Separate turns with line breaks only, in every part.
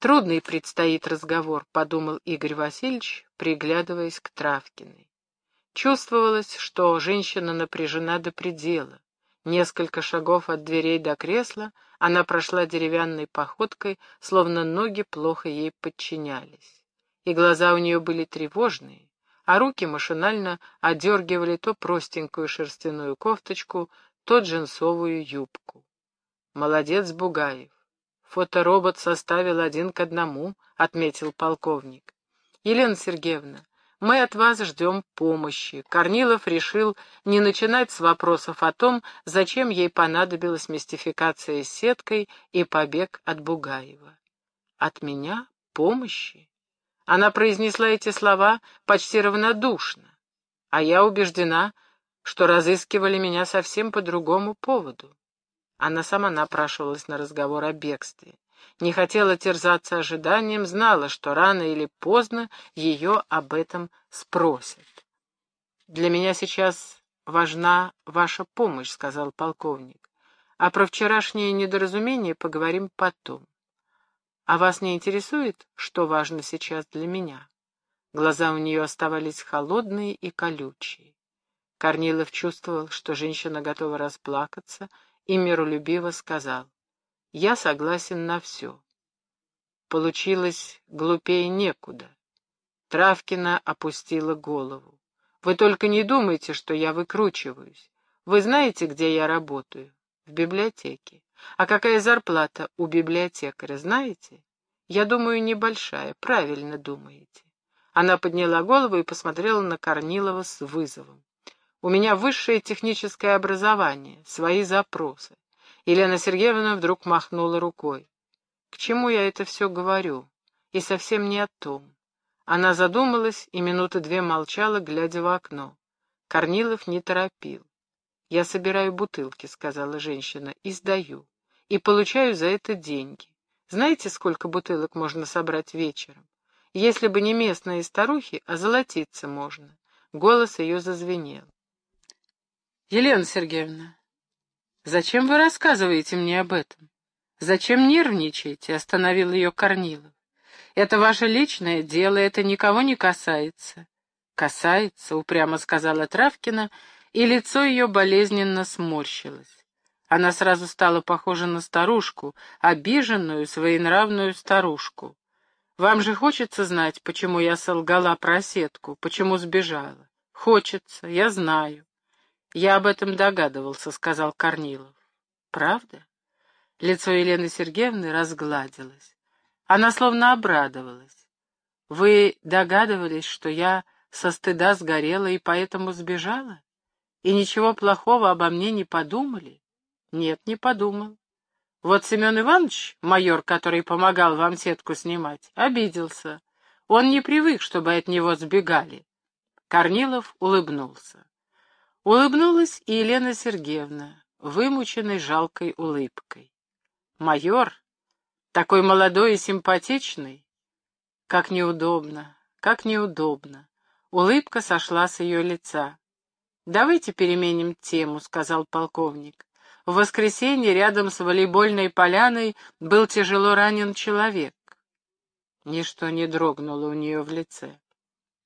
Трудный предстоит разговор, подумал Игорь Васильевич, приглядываясь к Травкиной. Чувствовалось, что женщина напряжена до предела. Несколько шагов от дверей до кресла она прошла деревянной походкой, словно ноги плохо ей подчинялись. И глаза у нее были тревожные, а руки машинально одергивали то простенькую шерстяную кофточку, то джинсовую юбку. Молодец Бугаев. Фоторобот составил один к одному, отметил полковник. Елена Сергеевна, мы от вас ждем помощи. Корнилов решил не начинать с вопросов о том, зачем ей понадобилась мистификация с сеткой и побег от Бугаева. От меня помощи? Она произнесла эти слова почти равнодушно, а я убеждена, что разыскивали меня совсем по другому поводу. Она сама напрашивалась на разговор о бегстве не хотела терзаться ожиданием, знала, что рано или поздно ее об этом спросят. «Для меня сейчас важна ваша помощь», — сказал полковник. «А про вчерашнее недоразумение поговорим потом. А вас не интересует, что важно сейчас для меня?» Глаза у нее оставались холодные и колючие. Корнилов чувствовал, что женщина готова расплакаться, и миролюбиво сказал. Я согласен на все. Получилось глупее некуда. Травкина опустила голову. Вы только не думайте, что я выкручиваюсь. Вы знаете, где я работаю? В библиотеке. А какая зарплата у библиотекаря, знаете? Я думаю, небольшая. Правильно думаете. Она подняла голову и посмотрела на Корнилова с вызовом. У меня высшее техническое образование, свои запросы. Елена Сергеевна вдруг махнула рукой. «К чему я это все говорю? И совсем не о том». Она задумалась и минуты две молчала, глядя в окно. Корнилов не торопил. «Я собираю бутылки», — сказала женщина, — «и сдаю. И получаю за это деньги. Знаете, сколько бутылок можно собрать вечером? Если бы не местные старухи, а золотиться можно». Голос ее зазвенел. «Елена Сергеевна, «Зачем вы рассказываете мне об этом? Зачем нервничаете?» — остановил ее Корнилов. «Это ваше личное дело, это никого не касается». «Касается», — упрямо сказала Травкина, и лицо ее болезненно сморщилось. Она сразу стала похожа на старушку, обиженную, своенравную старушку. «Вам же хочется знать, почему я солгала про сетку, почему сбежала?» «Хочется, я знаю. «Я об этом догадывался», — сказал Корнилов. «Правда?» Лицо Елены Сергеевны разгладилось. Она словно обрадовалась. «Вы догадывались, что я со стыда сгорела и поэтому сбежала? И ничего плохого обо мне не подумали?» «Нет, не подумал. Вот Семен Иванович, майор, который помогал вам сетку снимать, обиделся. Он не привык, чтобы от него сбегали». Корнилов улыбнулся. Улыбнулась и Елена Сергеевна, вымученной жалкой улыбкой. «Майор, такой молодой и симпатичный? Как неудобно, как неудобно!» Улыбка сошла с ее лица. «Давайте переменим тему», — сказал полковник. В воскресенье рядом с волейбольной поляной был тяжело ранен человек. Ничто не дрогнуло у нее в лице.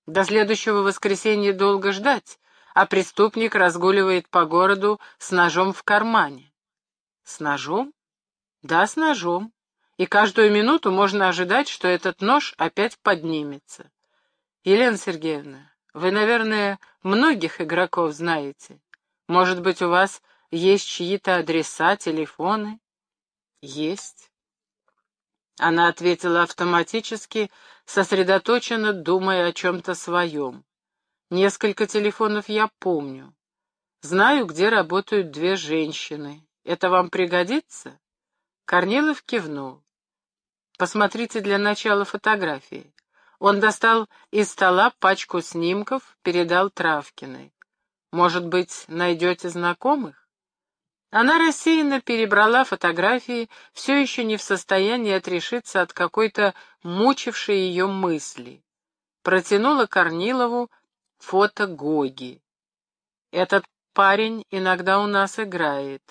До следующего воскресенья долго ждать, а преступник разгуливает по городу с ножом в кармане. С ножом? Да, с ножом. И каждую минуту можно ожидать, что этот нож опять поднимется. Елена Сергеевна, вы, наверное, многих игроков знаете. Может быть, у вас есть чьи-то адреса, телефоны? Есть. Она ответила автоматически, сосредоточенно думая о чем-то своем. Несколько телефонов я помню. Знаю, где работают две женщины. Это вам пригодится?» Корнилов кивнул. «Посмотрите для начала фотографии». Он достал из стола пачку снимков, передал Травкиной. «Может быть, найдете знакомых?» Она рассеянно перебрала фотографии, все еще не в состоянии отрешиться от какой-то мучившей ее мысли. Протянула Корнилову Фото Гоги. Этот парень иногда у нас играет.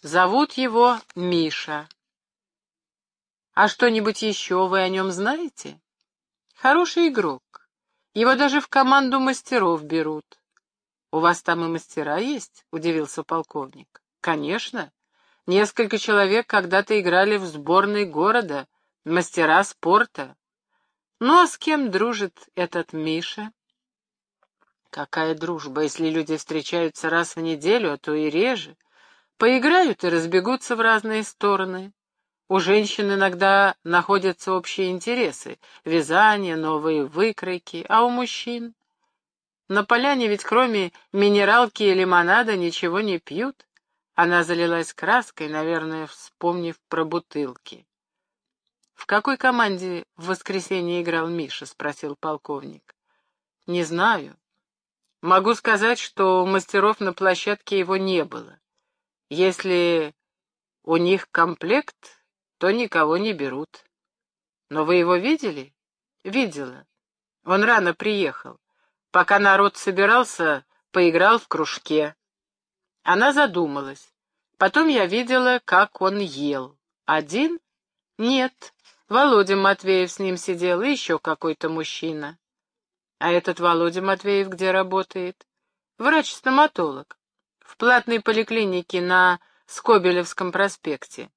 Зовут его Миша. А что-нибудь еще вы о нем знаете? Хороший игрок. Его даже в команду мастеров берут. У вас там и мастера есть? Удивился полковник. Конечно. Несколько человек когда-то играли в сборной города, мастера спорта. Ну а с кем дружит этот Миша? Какая дружба, если люди встречаются раз в неделю, а то и реже. Поиграют и разбегутся в разные стороны. У женщин иногда находятся общие интересы — вязание, новые выкройки, а у мужчин? На поляне ведь кроме минералки и лимонада ничего не пьют. Она залилась краской, наверное, вспомнив про бутылки. «В какой команде в воскресенье играл Миша?» — спросил полковник. «Не знаю. Могу сказать, что мастеров на площадке его не было. Если у них комплект, то никого не берут. Но вы его видели? Видела. Он рано приехал. Пока народ собирался, поиграл в кружке. Она задумалась. Потом я видела, как он ел. Один? Нет. Володя Матвеев с ним сидел, и еще какой-то мужчина. А этот Володя Матвеев где работает? Врач-стоматолог. В платной поликлинике на Скобелевском проспекте.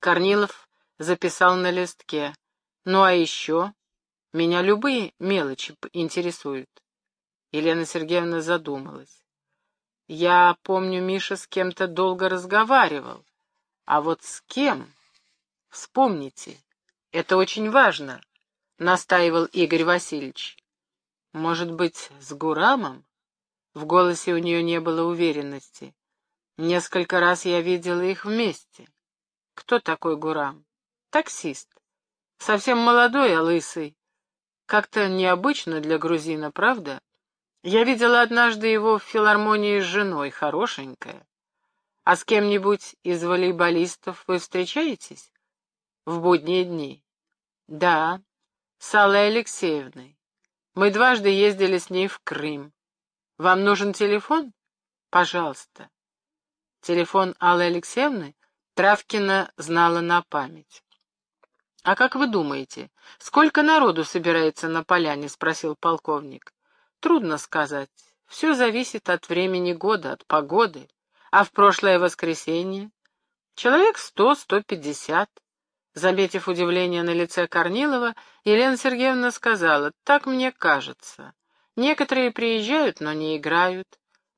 Корнилов записал на листке. «Ну а еще? Меня любые мелочи интересуют». Елена Сергеевна задумалась. «Я помню, Миша с кем-то долго разговаривал. А вот с кем? Вспомните. Это очень важно», — настаивал Игорь Васильевич. «Может быть, с Гурамом?» В голосе у нее не было уверенности. «Несколько раз я видела их вместе». Кто такой Гурам? Таксист. Совсем молодой, а лысый. Как-то необычно для грузина, правда? Я видела однажды его в филармонии с женой, хорошенькая. А с кем-нибудь из волейболистов вы встречаетесь? В будние дни. Да, с Аллой Алексеевной. Мы дважды ездили с ней в Крым. Вам нужен телефон? Пожалуйста. Телефон Аллы Алексеевны Травкина знала на память. «А как вы думаете, сколько народу собирается на поляне?» — спросил полковник. «Трудно сказать. Все зависит от времени года, от погоды. А в прошлое воскресенье? Человек сто-сто пятьдесят». Заметив удивление на лице Корнилова, Елена Сергеевна сказала, «Так мне кажется. Некоторые приезжают, но не играют.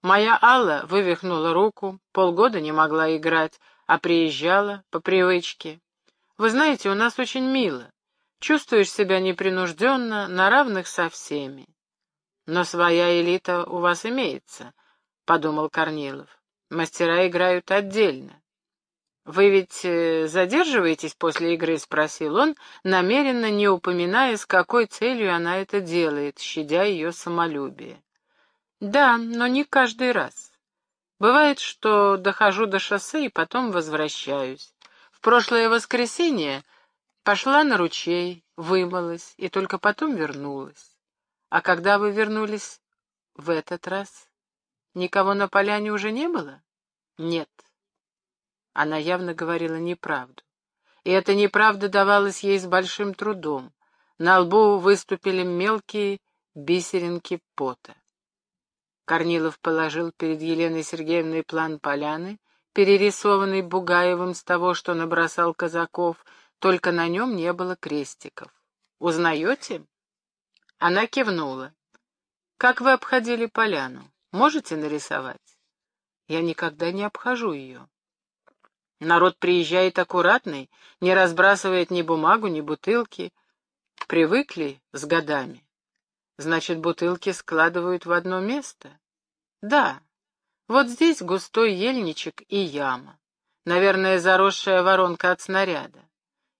Моя Алла вывихнула руку, полгода не могла играть, а приезжала по привычке. Вы знаете, у нас очень мило. Чувствуешь себя непринужденно, на равных со всеми. Но своя элита у вас имеется, — подумал Корнилов. Мастера играют отдельно. «Вы ведь э, задерживаетесь после игры?» — спросил он, намеренно не упоминая, с какой целью она это делает, щадя ее самолюбие. «Да, но не каждый раз. Бывает, что дохожу до шоссе и потом возвращаюсь. В прошлое воскресенье пошла на ручей, вымылась и только потом вернулась. А когда вы вернулись в этот раз, никого на поляне уже не было? Нет. Она явно говорила неправду. И эта неправда давалась ей с большим трудом. На лбу выступили мелкие бисеринки пота. Корнилов положил перед Еленой Сергеевной план поляны, перерисованный Бугаевым с того, что набросал казаков, только на нем не было крестиков. «Узнаете?» Она кивнула. «Как вы обходили поляну? Можете нарисовать?» «Я никогда не обхожу ее». Народ приезжает аккуратный, не разбрасывает ни бумагу, ни бутылки. Привыкли с годами. Значит, бутылки складывают в одно место? Да. Вот здесь густой ельничек и яма. Наверное, заросшая воронка от снаряда.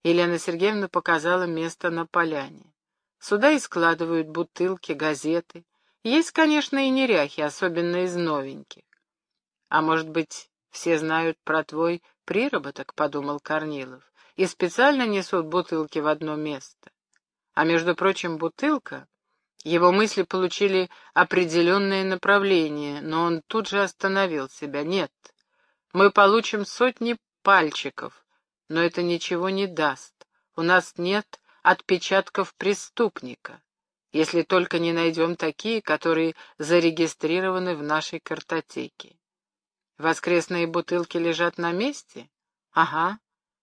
Елена Сергеевна показала место на поляне. Сюда и складывают бутылки, газеты. Есть, конечно, и неряхи, особенно из новеньких. А может быть, все знают про твой приработок, — подумал Корнилов, — и специально несут бутылки в одно место. А между прочим, бутылка его мысли получили определенное направление, но он тут же остановил себя. Нет, мы получим сотни пальчиков, Но это ничего не даст. У нас нет отпечатков преступника, если только не найдем такие, которые зарегистрированы в нашей картотеке. Воскресные бутылки лежат на месте? Ага.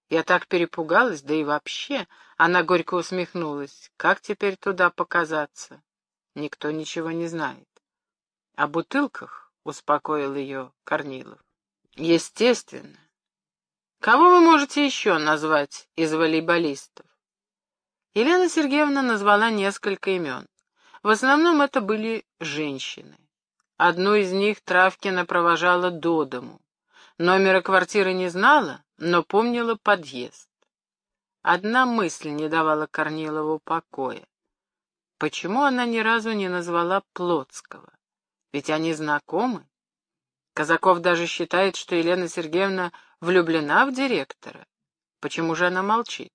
Я так перепугалась, да и вообще. Она горько усмехнулась. Как теперь туда показаться? Никто ничего не знает. О бутылках успокоил ее Корнилов. Естественно. Кого вы можете еще назвать из волейболистов? Елена Сергеевна назвала несколько имен. В основном это были женщины. Одну из них Травкина провожала до дому. Номера квартиры не знала, но помнила подъезд. Одна мысль не давала Корнилову покоя. Почему она ни разу не назвала Плотского? Ведь они знакомы. Казаков даже считает, что Елена Сергеевна влюблена в директора. Почему же она молчит?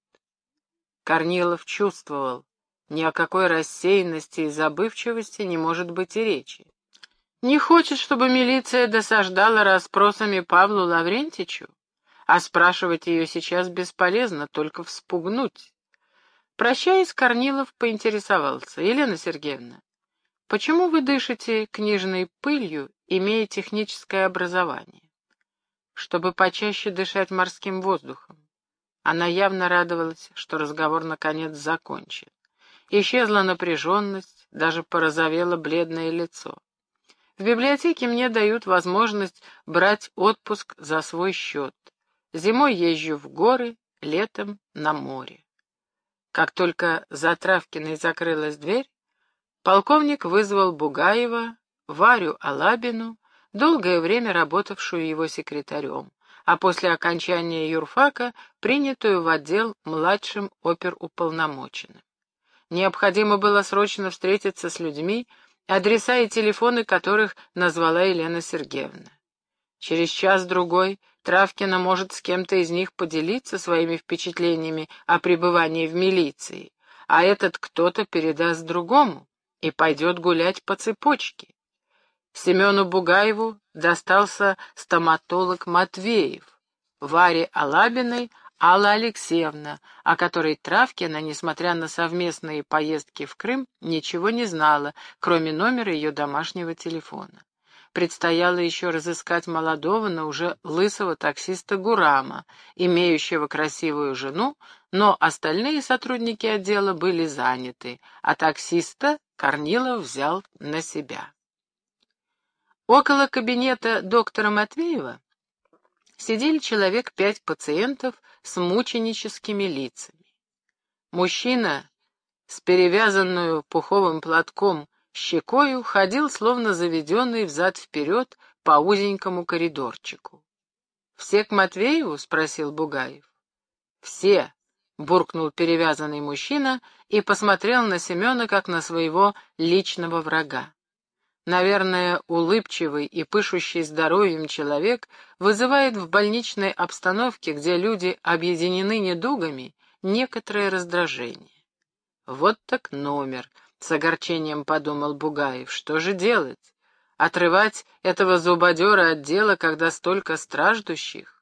Корнилов чувствовал, ни о какой рассеянности и забывчивости не может быть и речи. Не хочет, чтобы милиция досаждала расспросами Павлу Лаврентичу, а спрашивать ее сейчас бесполезно, только вспугнуть. Прощаясь, Корнилов поинтересовался. «Елена Сергеевна, почему вы дышите книжной пылью, имея техническое образование?» «Чтобы почаще дышать морским воздухом». Она явно радовалась, что разговор наконец закончен. Исчезла напряженность, даже порозовело бледное лицо. В библиотеке мне дают возможность брать отпуск за свой счет. Зимой езжу в горы, летом на море. Как только за Травкиной закрылась дверь, полковник вызвал Бугаева, Варю Алабину, долгое время работавшую его секретарем, а после окончания юрфака принятую в отдел младшим оперуполномоченным. Необходимо было срочно встретиться с людьми, адреса и телефоны которых назвала Елена Сергеевна. Через час-другой Травкина может с кем-то из них поделиться своими впечатлениями о пребывании в милиции, а этот кто-то передаст другому и пойдет гулять по цепочке. Семену Бугаеву достался стоматолог Матвеев, Варе Алабиной Алла Алексеевна, о которой Травкина, несмотря на совместные поездки в Крым, ничего не знала, кроме номера ее домашнего телефона. Предстояло еще разыскать молодого, но уже лысого таксиста Гурама, имеющего красивую жену, но остальные сотрудники отдела были заняты, а таксиста Корнилов взял на себя. Около кабинета доктора Матвеева сидели человек пять пациентов с мученическими лицами. Мужчина с перевязанную пуховым платком щекою ходил, словно заведенный взад-вперед по узенькому коридорчику. «Все к Матвееву?» — спросил Бугаев. «Все», — буркнул перевязанный мужчина и посмотрел на Семена, как на своего личного врага. Наверное, улыбчивый и пышущий здоровьем человек вызывает в больничной обстановке, где люди объединены недугами, некоторое раздражение. Вот так номер, с огорчением подумал Бугаев. Что же делать? Отрывать этого зубодера от дела, когда столько страждущих?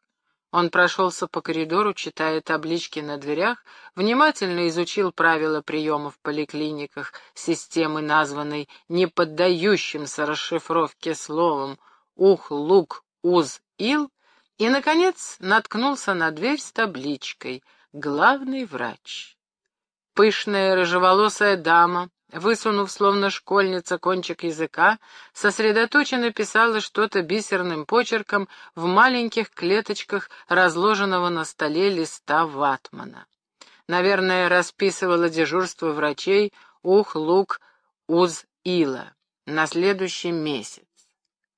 Он прошелся по коридору, читая таблички на дверях, внимательно изучил правила приема в поликлиниках системы, названной не поддающимся расшифровке словом «ух, лук, уз, ил», и, наконец, наткнулся на дверь с табличкой «Главный врач». Пышная рыжеволосая дама высунув словно школьница кончик языка, сосредоточенно писала что-то бисерным почерком в маленьких клеточках разложенного на столе листа ватмана. Наверное, расписывала дежурство врачей Ух, Лук, Уз, Ила на следующий месяц.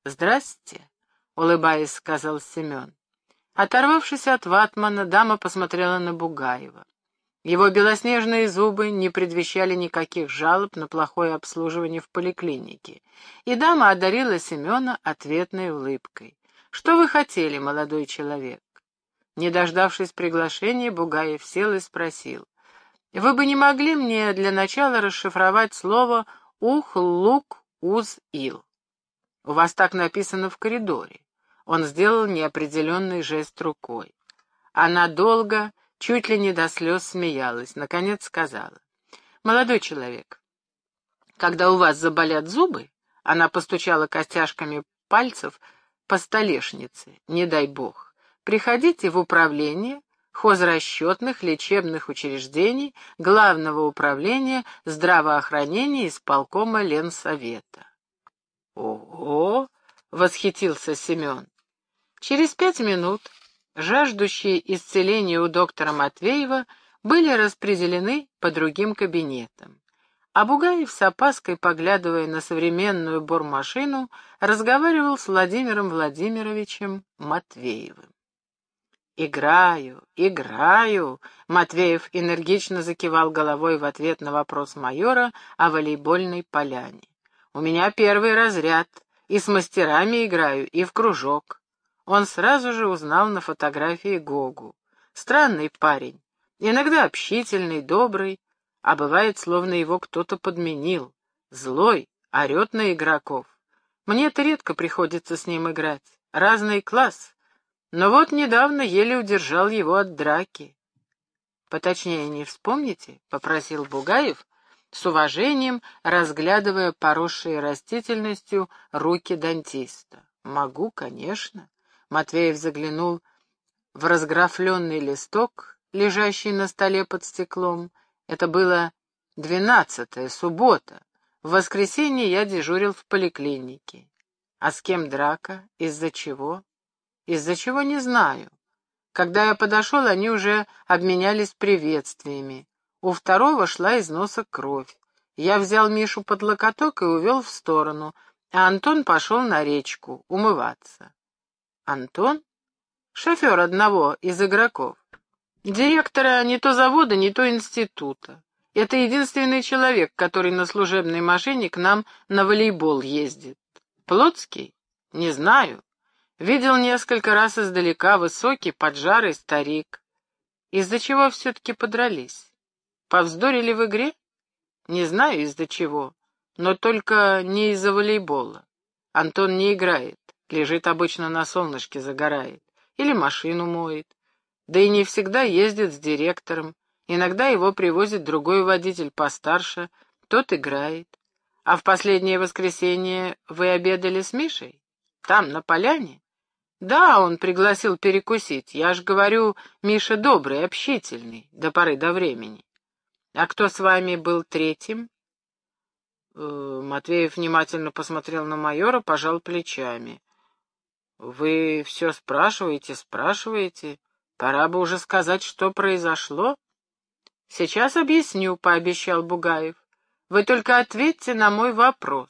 «Здрасте», — улыбаясь, сказал Семен. Оторвавшись от ватмана, дама посмотрела на Бугаева. Его белоснежные зубы не предвещали никаких жалоб на плохое обслуживание в поликлинике, и дама одарила Семена ответной улыбкой. «Что вы хотели, молодой человек?» Не дождавшись приглашения, Бугаев сел и спросил. «Вы бы не могли мне для начала расшифровать слово «ух, лук, уз, ил»?» «У вас так написано в коридоре». Он сделал неопределенный жест рукой. Она долго, чуть ли не до слез смеялась, наконец сказала. «Молодой человек, когда у вас заболят зубы, она постучала костяшками пальцев по столешнице, не дай бог, приходите в управление хозрасчетных лечебных учреждений Главного управления здравоохранения исполкома Ленсовета. «Ого!» — восхитился Семен. Через пять минут жаждущие исцеления у доктора Матвеева были распределены по другим кабинетам. А Бугаев с опаской, поглядывая на современную бормашину, разговаривал с Владимиром Владимировичем Матвеевым. «Играю, играю!» — Матвеев энергично закивал головой в ответ на вопрос майора о волейбольной поляне. «У меня первый разряд, и с мастерами играю, и в кружок». Он сразу же узнал на фотографии Гогу. Странный парень, иногда общительный, добрый, а бывает, словно его кто-то подменил. Злой, орет на игроков. Мне-то редко приходится с ним играть. Разный класс. Но вот недавно еле удержал его от драки. «Поточнее не вспомните?» — попросил Бугаев, с уважением разглядывая поросшие растительностью руки дантиста. «Могу, конечно». Матвеев заглянул в разграфленный листок, лежащий на столе под стеклом, это было двенадцатое, суббота. В воскресенье я дежурил в поликлинике. А с кем драка? Из-за чего? Из-за чего не знаю. Когда я подошел, они уже обменялись приветствиями. У второго шла из носа кровь. Я взял Мишу под локоток и увел в сторону, а Антон пошел на речку умываться. Антон? Шофер одного из игроков. Директора не то завода, не то института. Это единственный человек, который на служебной машине к нам на волейбол ездит. Плотский? Не знаю. Видел несколько раз издалека высокий, поджарый старик. Из-за чего все-таки подрались? Повздорили в игре? Не знаю, из-за чего. Но только не из-за волейбола. Антон не играет, лежит обычно на солнышке, загорает. Или машину моет. Да и не всегда ездит с директором. Иногда его привозит другой водитель постарше, тот играет. А в последнее воскресенье вы обедали с Мишей? Там, на поляне? Да, он пригласил перекусить. Я ж говорю, Миша добрый, общительный, до поры до времени. А кто с вами был третьим? Э, Матвеев внимательно посмотрел на майора, пожал плечами. Вы все спрашиваете, спрашиваете. Пора бы уже сказать, что произошло. Сейчас объясню, — пообещал Бугаев. Вы только ответьте на мой вопрос.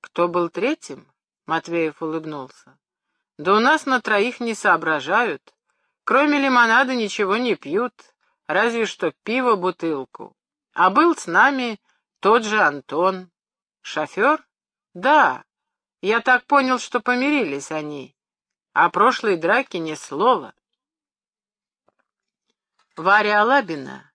Кто был третьим? Матвеев улыбнулся. Да у нас на троих не соображают. Кроме лимонада ничего не пьют, разве что пиво бутылку. А был с нами тот же Антон. Шофер? Да. Я так понял, что помирились они. О прошлой драке ни слова. Варя Алабина,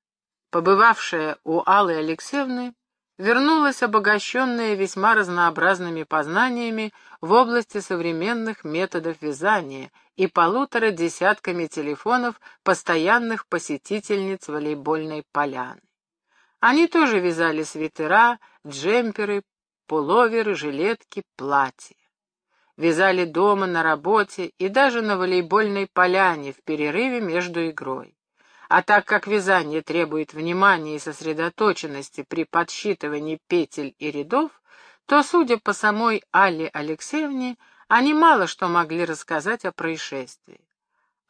побывавшая у Аллы Алексеевны, вернулась обогащенная весьма разнообразными познаниями в области современных методов вязания и полутора десятками телефонов постоянных посетительниц волейбольной поляны. Они тоже вязали свитера, джемперы, пуловеры, жилетки, платья. Вязали дома, на работе и даже на волейбольной поляне в перерыве между игрой. А так как вязание требует внимания и сосредоточенности при подсчитывании петель и рядов, то, судя по самой Алле Алексеевне, они мало что могли рассказать о происшествии.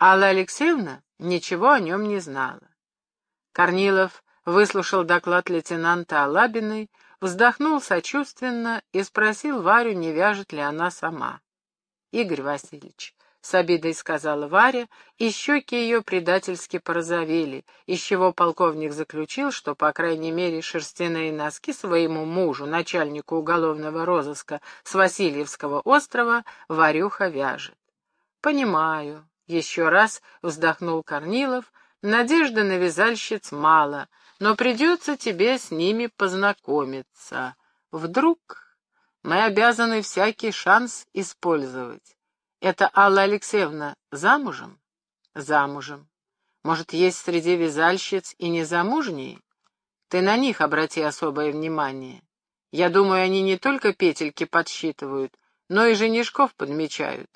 Алла Алексеевна ничего о нем не знала. Корнилов выслушал доклад лейтенанта Алабиной, вздохнул сочувственно и спросил Варю, не вяжет ли она сама. «Игорь Васильевич, — с обидой сказала Варя, и щеки ее предательски порозовели, из чего полковник заключил, что, по крайней мере, шерстяные носки своему мужу, начальнику уголовного розыска с Васильевского острова, Варюха вяжет. «Понимаю», — еще раз вздохнул Корнилов, — «надежды на вязальщиц мало, но придется тебе с ними познакомиться. Вдруг мы обязаны всякий шанс использовать». Это Алла Алексеевна замужем? замужем. Может, есть среди вязальщиц и незамужние? Ты на них обрати особое внимание. Я думаю, они не только петельки подсчитывают, но и женишков подмечают.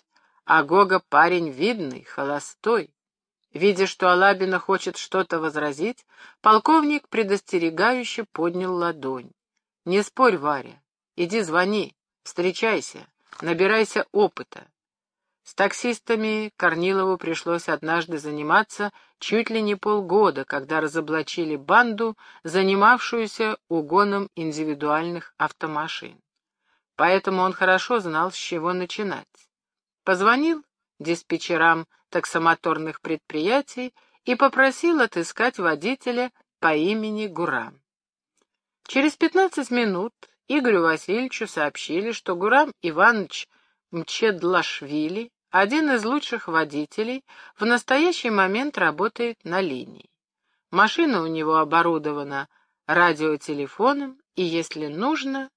А Гога парень видный, холостой. Видя, что Алабина хочет что-то возразить, полковник предостерегающе поднял ладонь. «Не спорь, Варя. Иди звони, встречайся, набирайся опыта. С таксистами Корнилову пришлось однажды заниматься чуть ли не полгода, когда разоблачили банду, занимавшуюся угоном индивидуальных автомашин. Поэтому он хорошо знал, с чего начинать. Позвонил диспетчерам таксомоторных предприятий и попросил отыскать водителя по имени Гурам. Через пятнадцать минут Игорю Васильевичу сообщили, что Гурам Иванович Мчедлашвили, один из лучших водителей, в настоящий момент работает на линии. Машина у него оборудована радиотелефоном, и если нужно,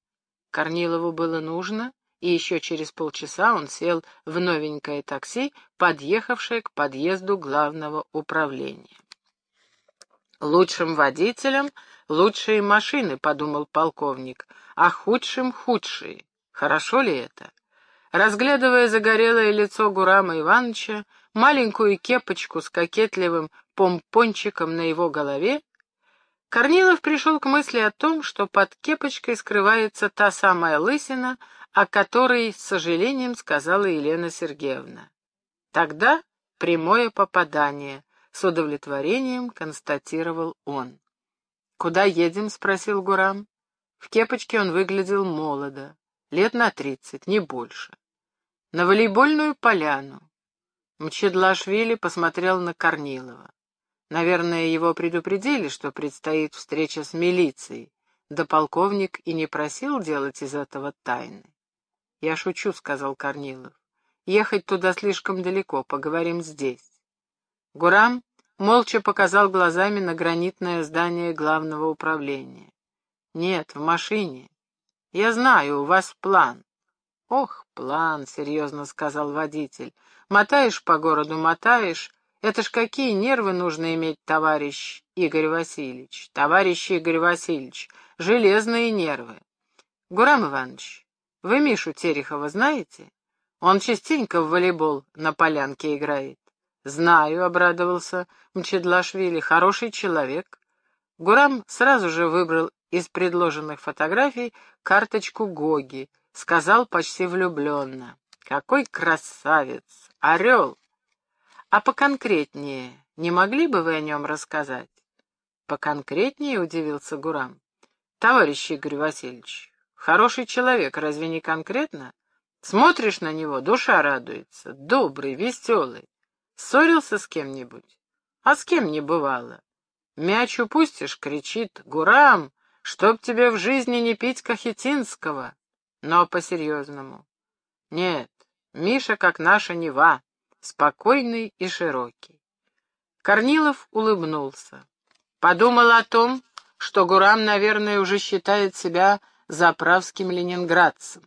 Корнилову было нужно, и еще через полчаса он сел в новенькое такси, подъехавшее к подъезду главного управления. «Лучшим водителям лучшие машины», — подумал полковник, — «а худшим худшие. Хорошо ли это?» Разглядывая загорелое лицо Гурама Ивановича, маленькую кепочку с кокетливым помпончиком на его голове, Корнилов пришел к мысли о том, что под кепочкой скрывается та самая лысина, о которой с сожалением сказала Елена Сергеевна. Тогда прямое попадание, с удовлетворением констатировал он. «Куда едем?» — спросил Гурам. В кепочке он выглядел молодо, лет на тридцать, не больше на волейбольную поляну. Мчедлашвили посмотрел на Корнилова. Наверное, его предупредили, что предстоит встреча с милицией, да полковник и не просил делать из этого тайны. «Я шучу», — сказал Корнилов. «Ехать туда слишком далеко, поговорим здесь». Гурам молча показал глазами на гранитное здание главного управления. «Нет, в машине. Я знаю, у вас план. «Ох, план», — серьезно сказал водитель. «Мотаешь по городу, мотаешь. Это ж какие нервы нужно иметь, товарищ Игорь Васильевич. Товарищ Игорь Васильевич, железные нервы. Гурам Иванович, вы Мишу Терехова знаете? Он частенько в волейбол на полянке играет». «Знаю», — обрадовался Мчедлашвили, — «хороший человек». Гурам сразу же выбрал из предложенных фотографий карточку Гоги — сказал почти влюбленно. «Какой красавец! Орел! А поконкретнее, не могли бы вы о нем рассказать?» «Поконкретнее?» — удивился Гурам. «Товарищ Игорь Васильевич, хороший человек, разве не конкретно? Смотришь на него, душа радуется, добрый, веселый. Ссорился с кем-нибудь? А с кем не бывало? Мяч упустишь, кричит, «Гурам, чтоб тебе в жизни не пить Кахетинского!» но по-серьезному. Нет, Миша как наша Нева, спокойный и широкий. Корнилов улыбнулся. Подумал о том, что Гурам, наверное, уже считает себя заправским ленинградцем.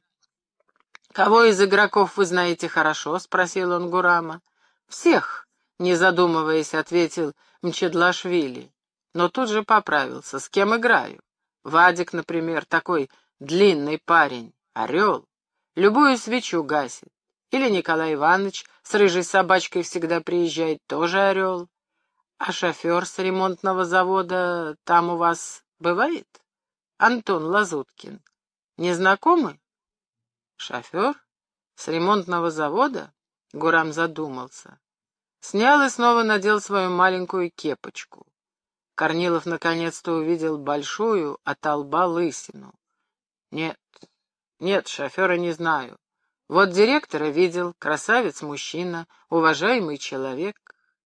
«Кого из игроков вы знаете хорошо?» — спросил он Гурама. «Всех», — не задумываясь, ответил Мчедлашвили. Но тут же поправился. «С кем играю?» «Вадик, например, такой длинный парень. Орел. Любую свечу гасит. Или Николай Иванович с рыжей собачкой всегда приезжает, тоже орел. А шофер с ремонтного завода там у вас бывает? Антон Лазуткин. Не знакомы? Шофер? С ремонтного завода? Гурам задумался. Снял и снова надел свою маленькую кепочку. Корнилов наконец-то увидел большую от лба лысину. Нет, нет, шофера не знаю. Вот директора видел, красавец мужчина, уважаемый человек.